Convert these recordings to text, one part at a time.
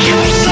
You.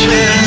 Yeah.